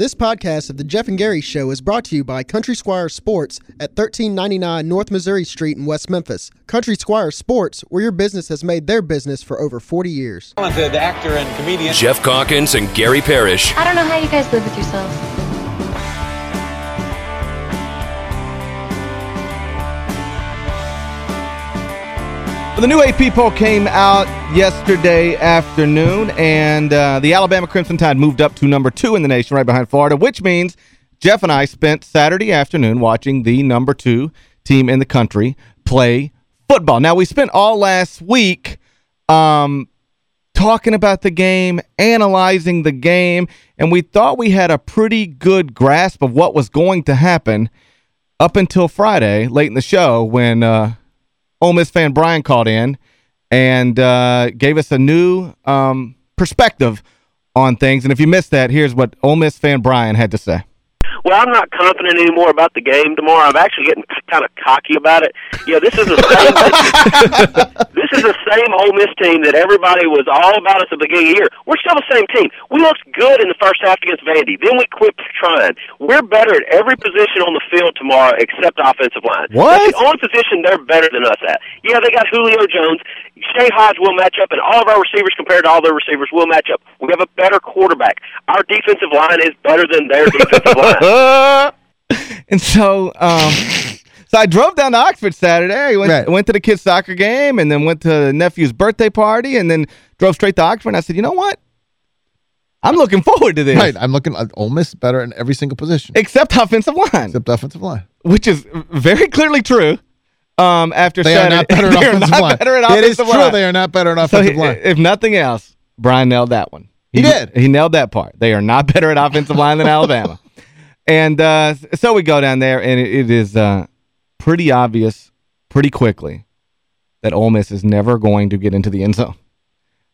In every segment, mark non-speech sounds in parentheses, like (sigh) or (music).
This podcast of the Geoff and Gary Show is brought to you by Country Squire Sports at 1399 North Missouri Street in West Memphis. Country Squire Sports, where your business has made their business for over 40 years. Talented actor and comedian Geoff Calkins and Gary Parrish. I don't know how you guys live with yourselves. The new AP poll came out yesterday afternoon, and uh, the Alabama Crimson Tide moved up to number two in the nation, right behind Florida, which means Geoff and I spent Saturday afternoon watching the number two team in the country play football. Now, we spent all last week um, talking about the game, analyzing the game, and we thought we had a pretty good grasp of what was going to happen up until Friday, late in the show, when... Uh, Ole Miss fan Brian called in and uh, gave us a new um, perspective on things. And if you missed that, here's what Ole Miss fan Brian had to say. Well, I'm not confident anymore about the game tomorrow. I'm actually getting kind of cocky about it. Yeah, this is the same. (laughs) this is the same Ole Miss team that everybody was all about us at the beginning of the year. We're still the same team. We looked good in the first half against Vandy. Then we quit trying. We're better at every position on the field tomorrow except offensive line. What? That's the only position they're better than us at. Yeah, they got Julio Jones. Shay Hodge will match up, and all of our receivers compared to all their receivers will match up. We have a better quarterback. Our defensive line is better than their defensive line. (laughs) and so um, so I drove down to Oxford Saturday. Went, Right. went to the kid's soccer game and then went to the nephew's birthday party and then drove straight to Oxford. And I said, you know what? I'm looking forward to this. Right, I'm looking at Ole Miss better in every single position Except offensive line, except offensive line. which is very clearly true. Um, after They are not better (laughs) at offensive line. better at It is offensive true line. they are not better at So offensive he- line. if nothing else, Brian nailed that one. He did. He nailed that part. They are not (laughs) better at offensive line than Alabama. And uh, so we go down there, and it, it is uh, pretty obvious pretty quickly that Ole Miss is never going to get into the end zone.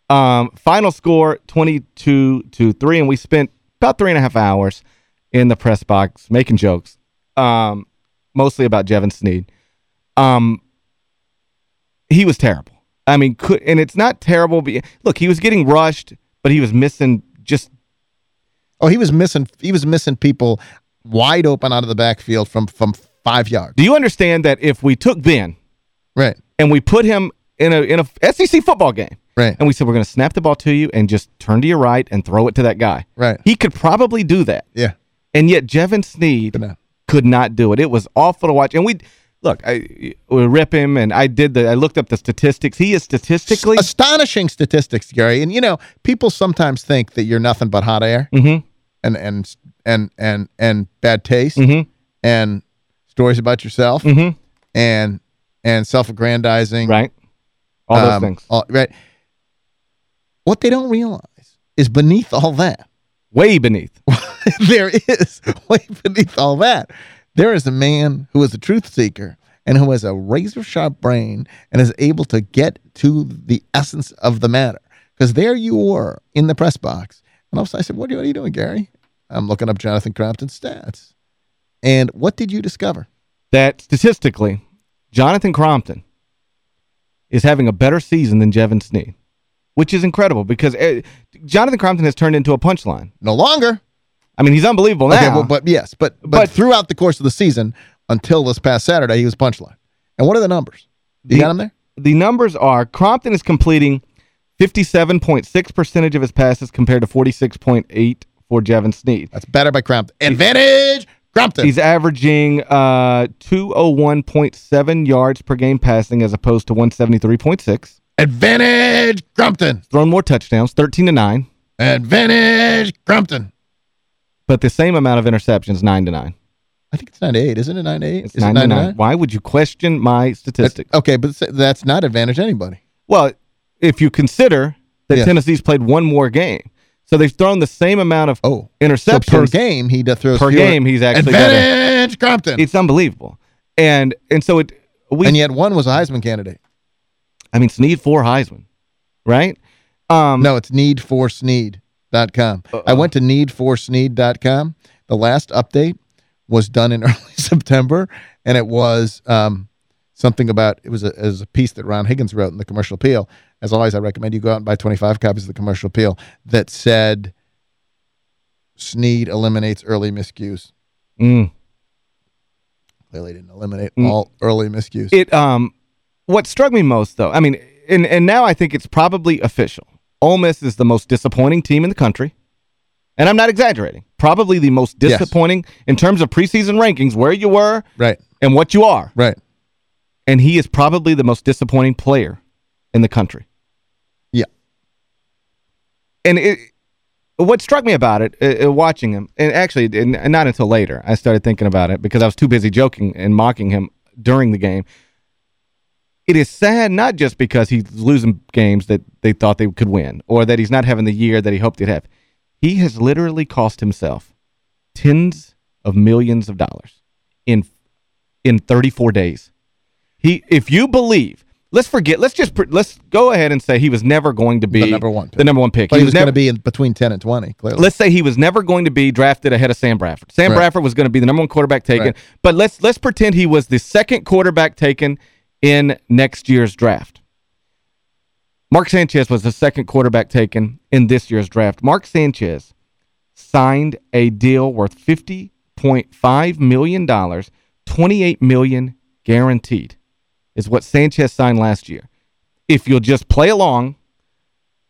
Um, final score, 22 to 3, and we spent about three and a half hours in the press box making jokes, um, mostly about Jevan Snead. Um, he was terrible. I mean, could, and it's not terrible. Be, look, he was getting rushed, but he was missing just Oh, he was missing he was missing people wide open out of the backfield from from 5 yards. Do you understand that if we took Ben Right. and we put him in a in a SEC football game Right. and we said we're going to snap the ball to you and just turn to your right and throw it to that guy. Right. He could probably do that. Yeah. And yet Jevan Snead Could not. could not do it. It was awful to watch. And we look, I we rip him and I did the I looked up the statistics. He is statistically Astonishing statistics, Gary. And you know, people sometimes think that you're nothing but hot air Mhm. and and and and and bad taste Mhm. and stories about yourself Mhm. and and self-aggrandizing right? All those um, things. all- right. What they don't realize is beneath all that, Way beneath. (laughs) there is way beneath all that. There is a man who is a truth seeker and who has a razor sharp brain and is able to get to the essence of the matter. Because there you were in the press box, and all of a sudden I said, "What are you, what are you doing, Gary?" I'm looking up Jonathan Crompton's stats. And what did you discover? that statistically, Jonathan Crompton is having a better season than Jevan Snead, which is incredible because uh, Jonathan Crompton has turned into a punchline. No longer. I mean, he's unbelievable now. Okay, well, but yes, but, but But- throughout the course of the season until this past Saturday, he was punchline. And what are the numbers? You The- got him there? the numbers are Crompton is completing 57.6 percentage of his passes compared to 46.8 for Jevan Snead. That's better by Crompton. Advantage, Crompton. He's averaging uh 201.7 yards per game passing as opposed to 173.6. Advantage, Crompton. Thrown more touchdowns, 13 to 9, Advantage, Crompton. But the same amount of interceptions, 9 to 9. I think it's 9 to 8. Isn't it 9 to 8? It's Is it 9 to 9. Why would you question my statistics? Okay, but that's not advantage anybody. Well, if you consider that Yeah. Tennessee's played one more game, so they've thrown the same amount of Oh, interceptions so per game, he does throws Per game, he's actually Advantage, Crompton. It's unbelievable. And and so it we and yet one was a Heisman candidate. I mean Snead for Heisman, right? Um No, it's needforsnead.com. I went to needforsnead.com. The last update was done in (laughs) early September, and it was um, something about, it was, a, it was a piece that Ron Higgins wrote in the Commercial Appeal. As always, I recommend you go out and buy 25 copies of the Commercial Appeal that said Snead eliminates early miscues. Mm. Clearly didn't eliminate Mm. all early miscues. It um what struck me most though, I mean, and and now I think it's probably official. Ole Miss is the most disappointing team in the country. And I'm not exaggerating. Probably the most Yes. disappointing in terms of preseason rankings, where you were right, and what you are. right. And he is probably the most disappointing player in the country. Yeah. And it what struck me about it, uh, uh, watching him, and actually and not until later, I started thinking about it because I was too busy joking and mocking him during the game. It is sad not just because he's losing games that they thought they could win or that he's not having the year that he hoped he'd have. He has literally cost himself tens of millions of dollars in in 34 days. He if you believe, let's forget, let's just let's go ahead and say he was never going to be The number one pick. The number one pick. But he was, going to be in between 10 and 20, clearly. let's say he was never going to be drafted ahead of Sam Bradford. Sam Right. Bradford was going to be the number one quarterback taken, Right. but let's let's pretend he was the second quarterback taken in next year's draft. Mark Sanchez was the second quarterback taken in this year's draft. Mark Sanchez signed a deal worth $50.5 million, 28 million guaranteed is what Sanchez signed last year. If you'll just play along,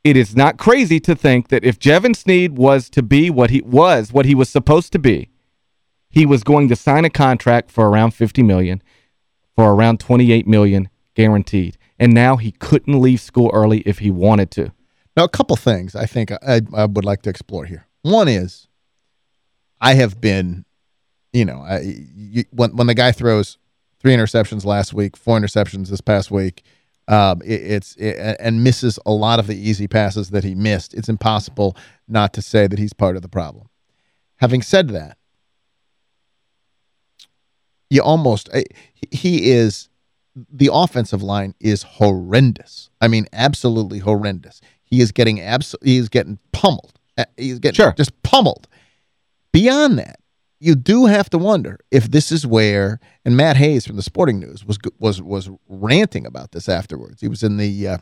it is not crazy to think that if Jevan Snead was to be what he was, what he was supposed to be, he was going to sign a contract for around $50 million, for around 28 million guaranteed. And now he couldn't leave school early if he wanted to. Now, a couple things I think I, I would like to explore here. One is, I have been, you know, I, you, when when the guy throws three interceptions last week, four interceptions this past week, um, it, it's it, and misses a lot of the easy passes that he missed. It's impossible not to say that he's part of the problem. Having said that, you almost he is the offensive line is horrendous. I mean, absolutely horrendous. He is getting abs- he is getting pummeled. Uh, He's getting Sure. just pummeled. Beyond that, you do have to wonder if this is where and Matt Hayes from the Sporting News was was was ranting about this afterwards. He was in the uh,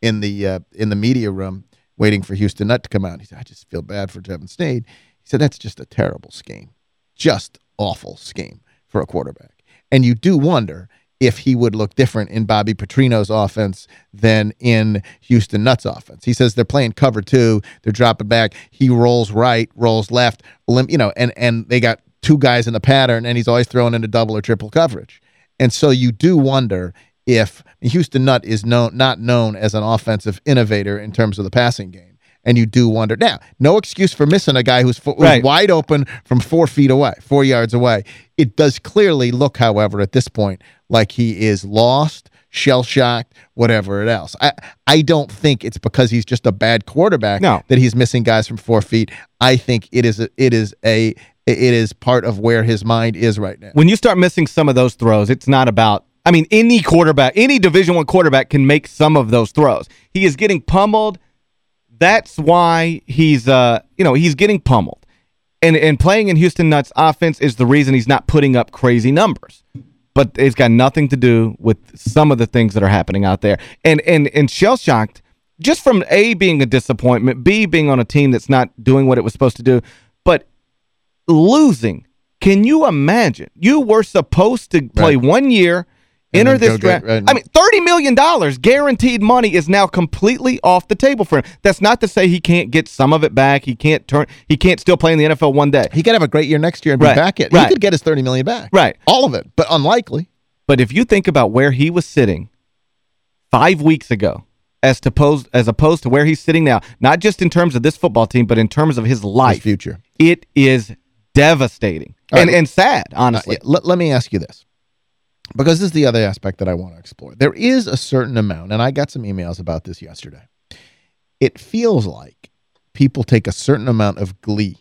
in the uh, in the media room waiting for Houston Nutt to come out. He said, "I just feel bad for Jevan Snead." He said, "That's just a terrible scheme, just awful scheme for a quarterback." And you do wonder if he would look different in Bobby Petrino's offense than in Houston Nutt's offense. He says they're playing cover two, they're dropping back. He rolls right, rolls left, you know, and and they got two guys in the pattern, and he's always throwing into double or triple coverage. And so you do wonder if Houston Nutt is known not known as an offensive innovator in terms of the passing game. And you do wonder. Now, no excuse for missing a guy who's, Right. wide open from four feet away, four yards away. It does clearly look, however, at this point, like he is lost, shell-shocked, whatever it else. I, I don't think it's because he's just a bad quarterback No. that he's missing guys from four feet. I think it is a, it is a it is part of where his mind is right now. When you start missing some of those throws, it's not about I mean, any quarterback, any Division One quarterback can make some of those throws. He is getting pummeled. That's why he's uh you know, he's getting pummeled. And and playing in Houston Nuts offense is the reason he's not putting up crazy numbers. But it's got nothing to do with some of the things that are happening out there. And and and shell shocked just from A being a disappointment, B being on a team that's not doing what it was supposed to do, but losing. Can you imagine? You were supposed to play Right. one year, enter this draft. right. I mean, $30 million guaranteed money is now completely off the table for him. That's not to say he can't get some of it back. He can't turn he can't still play in the NFL one day. He could have a great year next year and Right, be back it. right. He could get his 30 million back. Right. All of it, but unlikely. But if you think about where he was sitting 5 weeks ago as to pose, as opposed to where he's sitting now, not just in terms of this football team, but in terms of his His life, future. it is devastating All and right. and sad, Uh, honestly. yeah, let, let me ask you this. Because this is the other aspect that I want to explore. There is a certain amount, and I got some emails about this yesterday. It feels like people take a certain amount of glee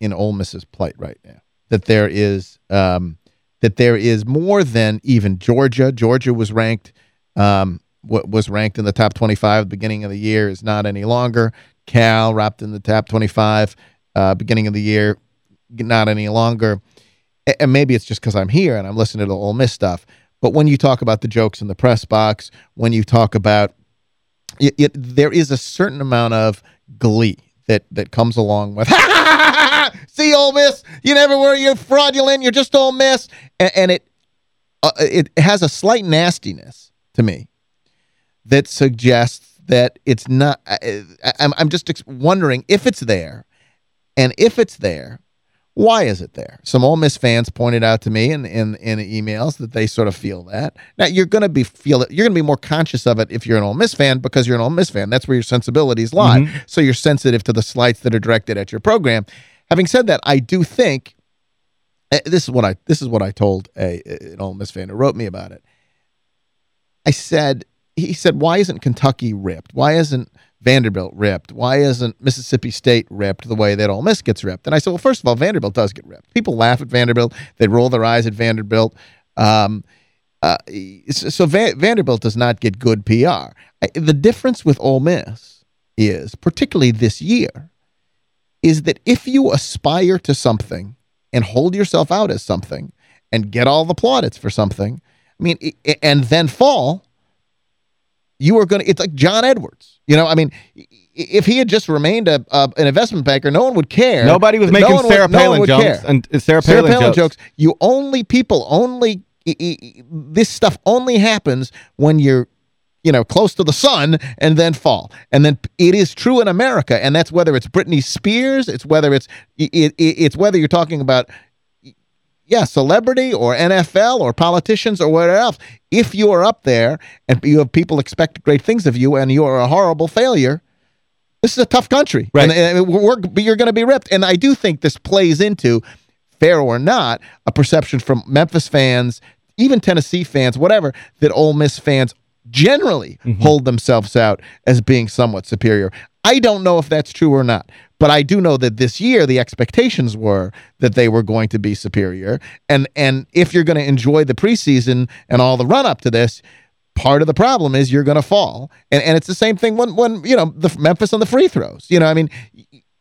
in Ole Miss's plight right now. That there is um, that there is more than even Georgia. Georgia was ranked um, wa- was ranked in the top 25 at the beginning of the year, is not any longer. Cal wrapped in the top 25 uh, beginning of the year, not any longer and maybe it's just because I'm here and I'm listening to Ole Miss stuff. But when you talk about the jokes in the press box, when you talk about it, it there is a certain amount of glee that that comes along with (laughs) See, Ole Miss, you never were, you're fraudulent, you're just Ole Miss. And, and it, uh, it has a slight nastiness to me that suggests that it's not, I, I'm, I'm just wondering if it's there, and if it's there, why is it there? Some Ole Miss fans pointed out to me in in, in emails that they sort of feel that. Now you're going to be feel it. You're going to be more conscious of it if you're an Ole Miss fan because you're an Ole Miss fan. That's where your sensibilities lie. Mm -hmm. So you're sensitive to the slights that are directed at your program. Having said that, I do think eh, this is what I this is what I told a an Ole Miss fan who wrote me about it. I said he said, "Why isn't Kentucky ripped? Why isn't Vanderbilt ripped? Why isn't Mississippi State ripped the way that Ole Miss gets ripped? And I said, well, first of all, Vanderbilt does get ripped. People laugh at Vanderbilt. They roll their eyes at Vanderbilt. Um, uh, so Va Vanderbilt does not get good PR. The difference with Ole Miss is, particularly this year, is that if you aspire to something and hold yourself out as something and get all the plaudits for something, I mean, and then fall, you are going to, it's like John Edwards. You know, I mean, if he had just remained a, an investment banker, no one would care. Nobody was making no Sarah would, Palin no jokes and Sarah Palin, Sarah Palin jokes. jokes. You only, people only, this stuff only happens when you're, you know, close to the sun and then fall. And then it is true in America. And that's whether it's Britney Spears, it's whether it's, it, it, it's whether you're talking about yeah, celebrity or NFL or politicians or whatever else, if you are up there and you have people expect great things of you and you are a horrible failure, this is a tough country. Right. And, and we're, you're going to be ripped. And I do think this plays into, fair or not, a perception from Memphis fans, even Tennessee fans, whatever, that Ole Miss fans generally mm -hmm. hold themselves out as being somewhat superior. I don't know if that's true or not, but I do know that this year the expectations were that they were going to be superior. And and if you're going to enjoy the preseason and all the run up to this, part of the problem is you're going to fall. And and it's the same thing when when you know the Memphis on the free throws. You know, I mean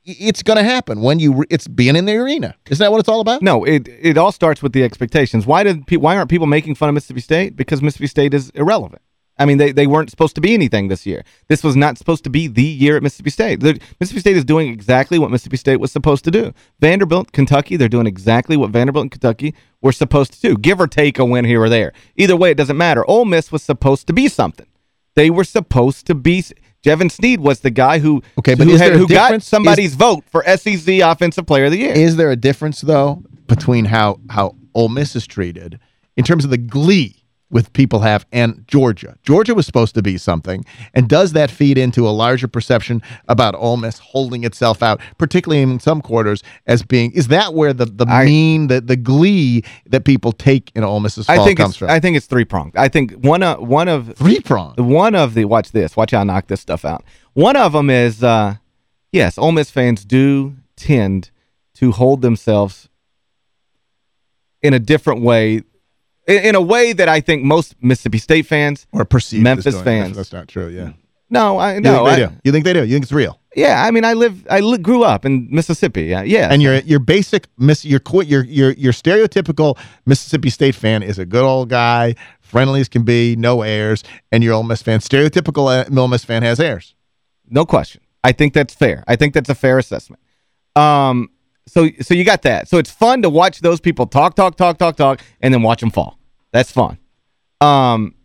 it's going to happen when you it's being in the arena. Isn't that what it's all about? No, it it all starts with the expectations. Why did why aren't people making fun of Mississippi State? Because Mississippi State is irrelevant. I mean, they, they weren't supposed to be anything this year. This was not supposed to be the year at Mississippi State. Mississippi State is doing exactly what Mississippi State was supposed to do. Vanderbilt, Kentucky, they're doing exactly what Vanderbilt and Kentucky were supposed to do. Give or take a win here or there. Either way, it doesn't matter. Ole Miss was supposed to be something. They were supposed to be... Jevan Snead was the guy who, okay, but who, had, who got somebody's is, vote for SEC Offensive Player of the Year. Is there a difference, though, between how, how Ole Miss is treated in terms of the glee with people have and Georgia. Georgia was supposed to be something. And does that feed into a larger perception about Ole Miss holding itself out, particularly in some quarters, as being, is that where the, the I, mean, the, the glee that people take in Ole Miss's fall I think comes from? I think it's three-pronged. I think one, uh, one of... Three-pronged? One of the, watch this, watch how I knock this stuff out. One of them is, uh, yes, Ole Miss fans do tend to hold themselves in a different way in, in, a way that I think most Mississippi State fans or perceived Memphis fans. That's, not true. Yeah. No, I no. You think, I, you think they do? You think it's real? Yeah, I mean, I live, I li grew up in Mississippi. Yeah, yeah. And your your basic miss your your your your stereotypical Mississippi State fan is a good old guy, friendly as can be, no airs, and your Ole Miss fan, stereotypical uh, Ole Miss fan has airs. No question. I think that's fair. I think that's a fair assessment. Um, so so you got that. So it's fun to watch those people talk, talk, talk, talk, talk, and then watch them fall. That's fun. Um,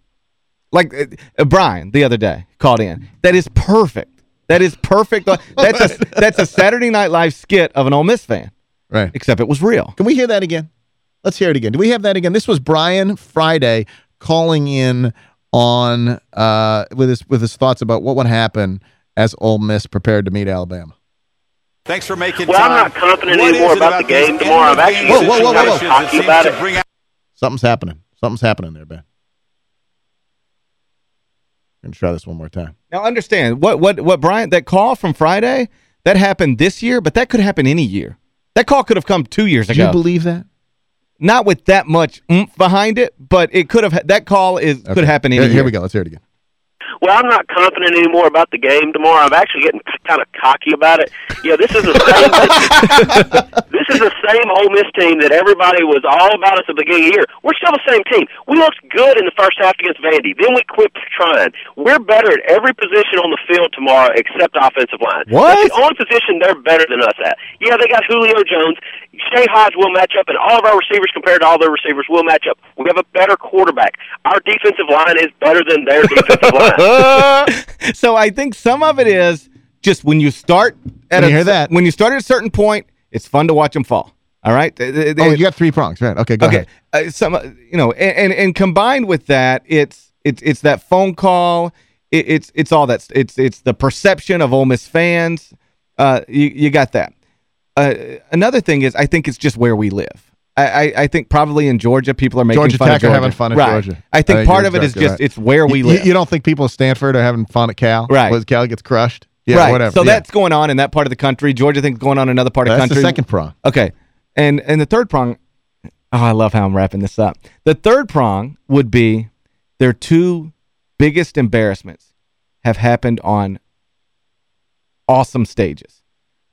like uh, Brian the other day called in. That is perfect. That is perfect. (laughs) That's a that's a Saturday Night Live skit of an Ole Miss fan. Right. Except it was real. Can we hear that again? Let's hear it again. Do we have that again? This was Brian Friday calling in on uh, with his with his thoughts about what would happen as Ole Miss prepared to meet Alabama. Thanks for making well, time. I'm not confident what anymore about, about the game tomorrow. I'm actually whoa, whoa, whoa, whoa, whoa. talking about it. Something's happening. Something's happening there, Ben. I'm going to try this one more time. Now, understand, what, what, what Brian, that call from Friday, that happened this year, but that could happen any year. That call could have come two years Do ago. Do you believe that? Not with that much behind it, but it could have, that call is okay. could happen any here, year. Here we go. Let's hear it again. Well, I'm not confident anymore about the game tomorrow. I'm actually getting kind of cocky about it. Yeah, this is the same. (laughs) this is the same Ole Miss team that everybody was all about us at the beginning of the year. We're still the same team. We looked good in the first half against Vandy. Then we quit trying. We're better at every position on the field tomorrow except offensive line. What? That's the only position they're better than us at. Yeah, they got Julio Jones. Shay Hodge will match up, and all of our receivers compared to all their receivers will match up. We have a better quarterback. Our defensive line is better than their (laughs) defensive line. (laughs) so I think some of it is just when you start at When a, you hear that. when you start at a certain point, it's fun to watch them fall. All right? Oh, you got three prongs, right? Okay, go okay. ahead. Uh, some uh, you know, and, and and combined with that, it's it's it's that phone call. It, it's it's all that. It's it's the perception of Ole Miss fans. Uh, you you got that. Uh, another thing is, I think it's just where we live. I, I, I think probably in Georgia, people are making Georgia fun Tech of Georgia. are having fun at right. Georgia. I think I think part of it is just right. it's where we You- live. You, don't think people at Stanford are having fun at Cal? Right. Was Cal gets crushed? Yeah, right. whatever. So yeah. that's going on in that part of the country. Georgia thinks going on in another part of the That's country. the second prong. Okay. And and the third prong, oh, I love how I'm wrapping this up. The third prong would be their two biggest embarrassments have happened on awesome stages.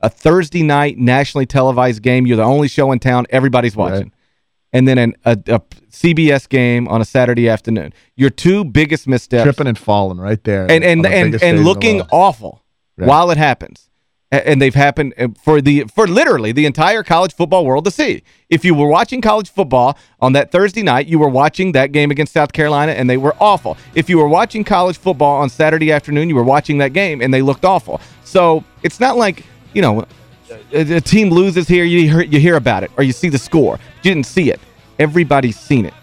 A Thursday night nationally televised game, you're the only show in town, everybody's watching. Right. And then an, a, a CBS game on a Saturday afternoon. Your two biggest missteps Tripping and falling right there. and and and, in and looking awful Right. while it happens. And they've happened uh, for the for literally the entire college football world to see. If you were watching college football on that Thursday night, you were watching that game against South Carolina and they were awful. If you were watching college football on Saturday afternoon, you were watching that game and they looked awful. So, it's not like, you know, a, a team loses here, you hear, you hear about it or you see the score. You didn't see it. Everybody's seen it.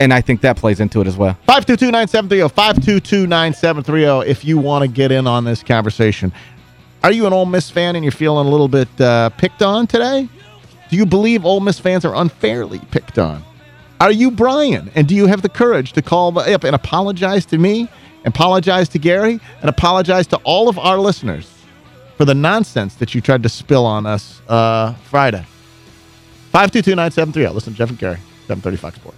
And I think that plays into it as well. 522-9730, 522-9730 if you want to get in on this conversation. Are you an Ole Miss fan and you're feeling a little bit uh, picked on today? Do you believe Ole Miss fans are unfairly picked on? Are you Brian? And do you have the courage to call up and apologize to me, apologize to Gary, and apologize to all of our listeners for the nonsense that you tried to spill on us uh, Friday? 522-9730. Listen, Geoff and Gary, 730 Fox Sports.